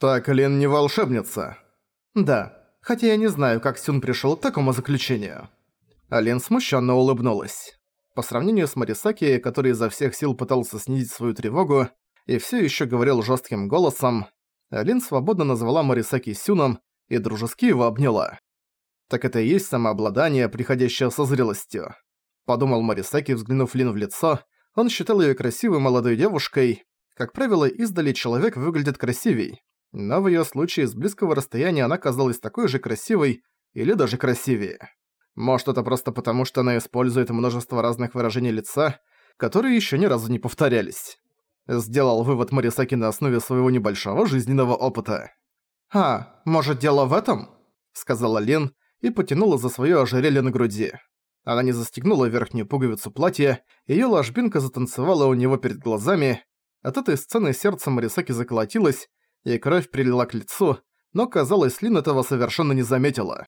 «Так Лин не волшебница?» «Да, хотя я не знаю, как Сюн пришёл к такому заключению». Алин смущенно улыбнулась. По сравнению с Марисаки, который изо всех сил пытался снизить свою тревогу и все еще говорил жестким голосом, Алин свободно назвала Марисаки Сюном и дружески его обняла. Так это и есть самообладание, приходящее со зрелостью. Подумал Марисаки, взглянув Лин в лицо. Он считал ее красивой молодой девушкой. Как правило, издали человек выглядит красивей. Но в ее случае с близкого расстояния она казалась такой же красивой или даже красивее. Может, это просто потому, что она использует множество разных выражений лица, которые еще ни разу не повторялись. Сделал вывод Марисаки на основе своего небольшого жизненного опыта. «А, может, дело в этом?» — сказала Лин и потянула за своё ожерелье на груди. Она не застегнула верхнюю пуговицу платья, её ложбинка затанцевала у него перед глазами. От этой сцены сердце Марисаки заколотилось, и кровь прилила к лицу, но, казалось, Лин этого совершенно не заметила.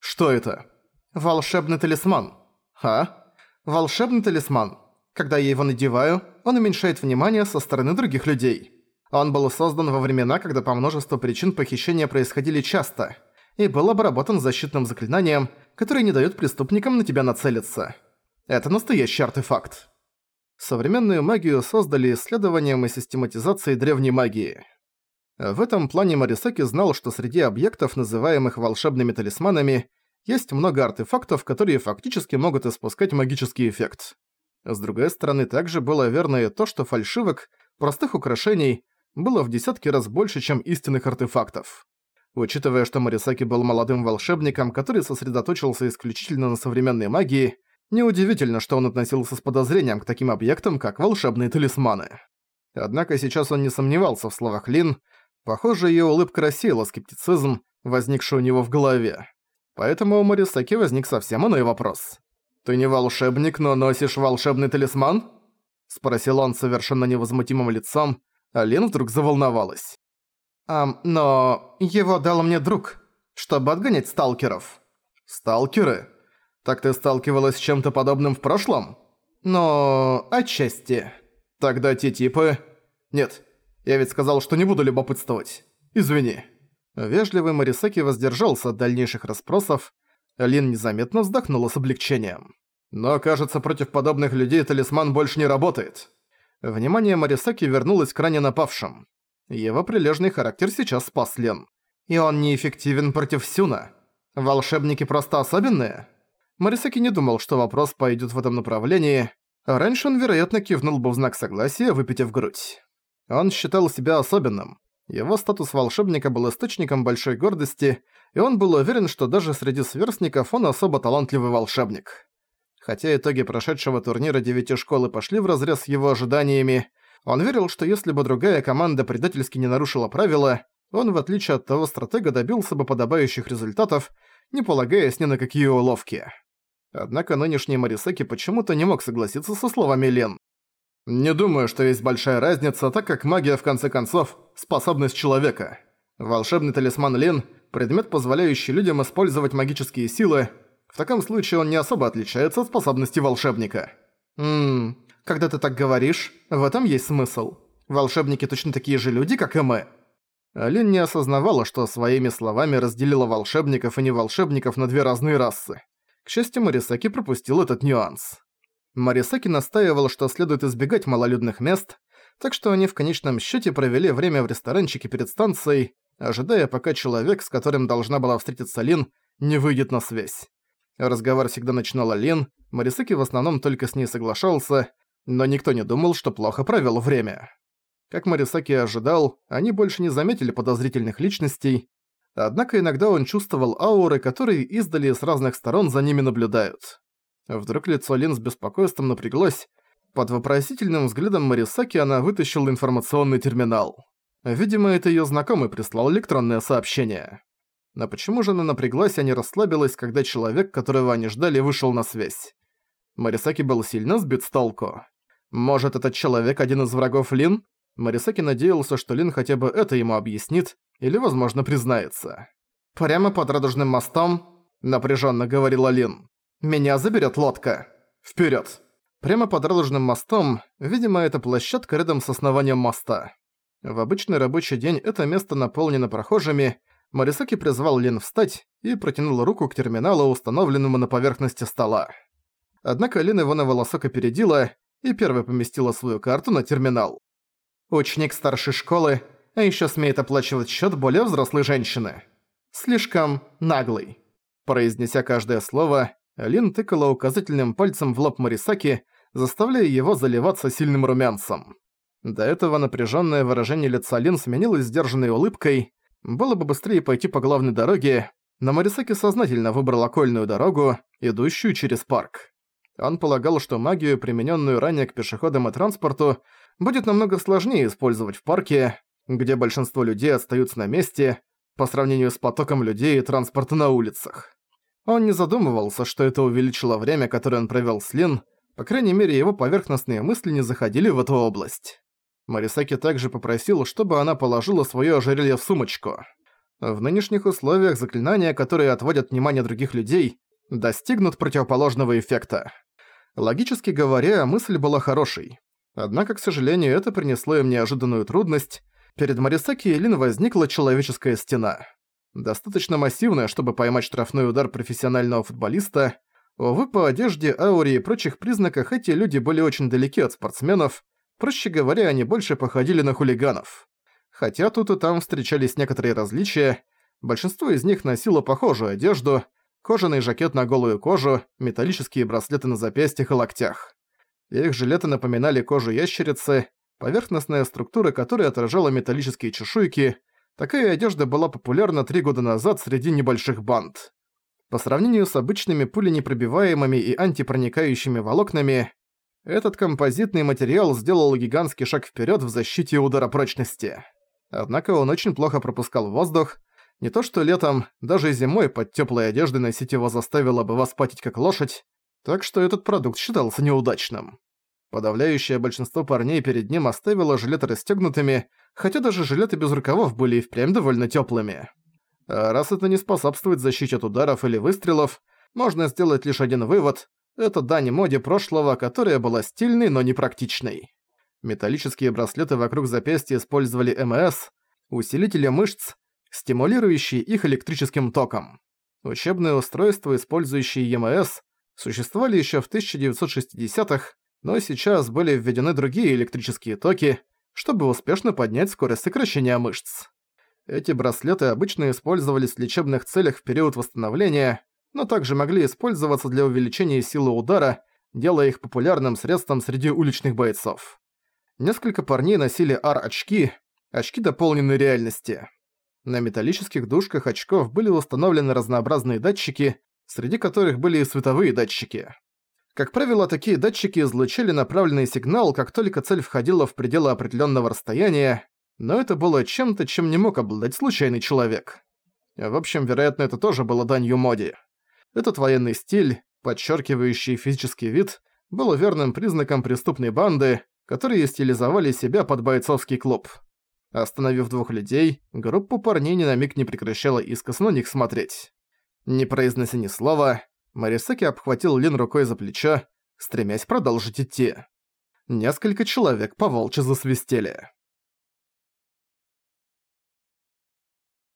«Что это?» Волшебный талисман. А? Волшебный талисман. Когда я его надеваю, он уменьшает внимание со стороны других людей. Он был создан во времена, когда по множеству причин похищения происходили часто, и был обработан защитным заклинанием, которое не дает преступникам на тебя нацелиться. Это настоящий артефакт. Современную магию создали исследованием и систематизацией древней магии. В этом плане Марисаки знал, что среди объектов, называемых волшебными талисманами, есть много артефактов, которые фактически могут испускать магический эффект. С другой стороны, также было верно и то, что фальшивок, простых украшений, было в десятки раз больше, чем истинных артефактов. Учитывая, что Марисаки был молодым волшебником, который сосредоточился исключительно на современной магии, неудивительно, что он относился с подозрением к таким объектам, как волшебные талисманы. Однако сейчас он не сомневался в словах Лин, похоже, её улыбка рассеяла скептицизм, возникший у него в голове. Поэтому у Марисаки возник совсем иной вопрос. «Ты не волшебник, но носишь волшебный талисман?» Спросил он совершенно невозмутимым лицом, а Лин вдруг заволновалась. «А, но его дал мне друг, чтобы отгонять сталкеров». «Сталкеры? Так ты сталкивалась с чем-то подобным в прошлом?» «Но... отчасти». «Тогда те типы...» «Нет, я ведь сказал, что не буду любопытствовать. Извини». Вежливый Марисаки воздержался от дальнейших расспросов, Лин незаметно вздохнула с облегчением. «Но, кажется, против подобных людей талисман больше не работает». Внимание Марисаки вернулось к ранее напавшим. Его прилежный характер сейчас спас Лен. И он неэффективен против Сюна. Волшебники просто особенные? Марисаки не думал, что вопрос пойдет в этом направлении. Раньше он, вероятно, кивнул бы в знак согласия, выпитив грудь. Он считал себя особенным. Его статус волшебника был источником большой гордости, и он был уверен, что даже среди сверстников он особо талантливый волшебник. Хотя итоги прошедшего турнира девяти школы пошли вразрез с его ожиданиями, он верил, что если бы другая команда предательски не нарушила правила, он, в отличие от того стратега, добился бы подобающих результатов, не полагаясь ни на какие уловки. Однако нынешний Марисаки почему-то не мог согласиться со словами Лен. Не думаю, что есть большая разница, так как магия, в конце концов, способность человека. Волшебный талисман Лин – предмет, позволяющий людям использовать магические силы. В таком случае он не особо отличается от способности волшебника. Ммм, когда ты так говоришь, в этом есть смысл. Волшебники точно такие же люди, как и мы. Лин не осознавала, что своими словами разделила волшебников и неволшебников на две разные расы. К счастью, Марисаки пропустил этот нюанс. Марисаки настаивал, что следует избегать малолюдных мест, так что они в конечном счете провели время в ресторанчике перед станцией, ожидая, пока человек, с которым должна была встретиться Лин, не выйдет на связь. Разговор всегда начинала Лин, Марисаки в основном только с ней соглашался, но никто не думал, что плохо провел время. Как Марисаки ожидал, они больше не заметили подозрительных личностей, однако иногда он чувствовал ауры, которые издали с разных сторон за ними наблюдают. Вдруг лицо Лин с беспокойством напряглось. Под вопросительным взглядом Марисаки она вытащила информационный терминал. Видимо, это её знакомый прислал электронное сообщение. Но почему же она напряглась, а не расслабилась, когда человек, которого они ждали, вышел на связь? Марисаки был сильно сбит с толку. Может, этот человек один из врагов Лин? Марисаки надеялся, что Лин хотя бы это ему объяснит, или, возможно, признается. «Прямо под Радужным мостом», — напряженно говорила Лин. Меня заберет лодка. Вперед! Прямо под радужным мостом, видимо, это площадка рядом с основанием моста. В обычный рабочий день это место наполнено прохожими, Марисаки призвал Лин встать и протянул руку к терминалу, установленному на поверхности стола. Однако Лин его на волосок опередила и первой поместила свою карту на терминал. Ученик старшей школы, а еще смеет оплачивать счет более взрослой женщины. Слишком наглый. Произнеся каждое слово, Лин тыкала указательным пальцем в лоб Марисаки, заставляя его заливаться сильным румянцем. До этого напряженное выражение лица Лин сменилось сдержанной улыбкой. Было бы быстрее пойти по главной дороге, но Марисаки сознательно выбрал окольную дорогу, идущую через парк. Он полагал, что магию, примененную ранее к пешеходам и транспорту, будет намного сложнее использовать в парке, где большинство людей остаются на месте, по сравнению с потоком людей и транспорта на улицах. Он не задумывался, что это увеличило время, которое он провел с Лин, по крайней мере, его поверхностные мысли не заходили в эту область. Марисаки также попросил, чтобы она положила своё ожерелье в сумочку. В нынешних условиях заклинания, которые отводят внимание других людей, достигнут противоположного эффекта. Логически говоря, мысль была хорошей. Однако, к сожалению, это принесло им неожиданную трудность. Перед Марисаки и Лин возникла человеческая стена. Достаточно массивная, чтобы поймать штрафной удар профессионального футболиста. Увы, по одежде, ауре и прочих признаках эти люди были очень далеки от спортсменов, Проще говоря, они больше походили на хулиганов. Хотя тут и там встречались некоторые различия, большинство из них носило похожую одежду, кожаный жакет на голую кожу, металлические браслеты на запястьях и локтях. Их жилеты напоминали кожу ящерицы, поверхностная структура которой отражала металлические чешуйки. Такая одежда была популярна три года назад среди небольших банд. По сравнению с обычными пуленепробиваемыми и антипроникающими волокнами, этот композитный материал сделал гигантский шаг вперед в защите удара прочности. Однако он очень плохо пропускал воздух. Не то что летом, даже зимой под теплой одеждой носить его заставило бы вас патить как лошадь, так что этот продукт считался неудачным. Подавляющее большинство парней перед ним оставило жилеты расстёгнутыми, хотя даже жилеты без рукавов были и впрямь довольно тёплыми. А раз это не способствует защите от ударов или выстрелов, можно сделать лишь один вывод это дань моде прошлого, которая была стильной, но не практичной. Металлические браслеты вокруг запястья использовали МС, усилители мышц, стимулирующие их электрическим током. Учебные устройства, использующие ЕМС, существовали еще в 1960-х, но сейчас были введены другие электрические токи, чтобы успешно поднять скорость сокращения мышц. Эти браслеты обычно использовались в лечебных целях в период восстановления, но также могли использоваться для увеличения силы удара, делая их популярным средством среди уличных бойцов. Несколько парней носили ар-очки, очки дополненной реальности. На металлических дужках очков были установлены разнообразные датчики, среди которых были и световые датчики. Как правило, такие датчики излучали направленный сигнал, как только цель входила в пределы определенного расстояния, но это было чем-то, чем не мог обладать случайный человек. В общем, вероятно, это тоже было данью моде. Этот военный стиль, подчеркивающий физический вид, был верным признаком преступной банды, которые стилизовали себя под бойцовский клуб. Остановив двух людей, группа парней ни на миг не прекращала искоса на них смотреть. Не произнося ни слова, Марисаки обхватил Лин рукой за плечо, стремясь продолжить идти. Несколько человек поволче засвистели.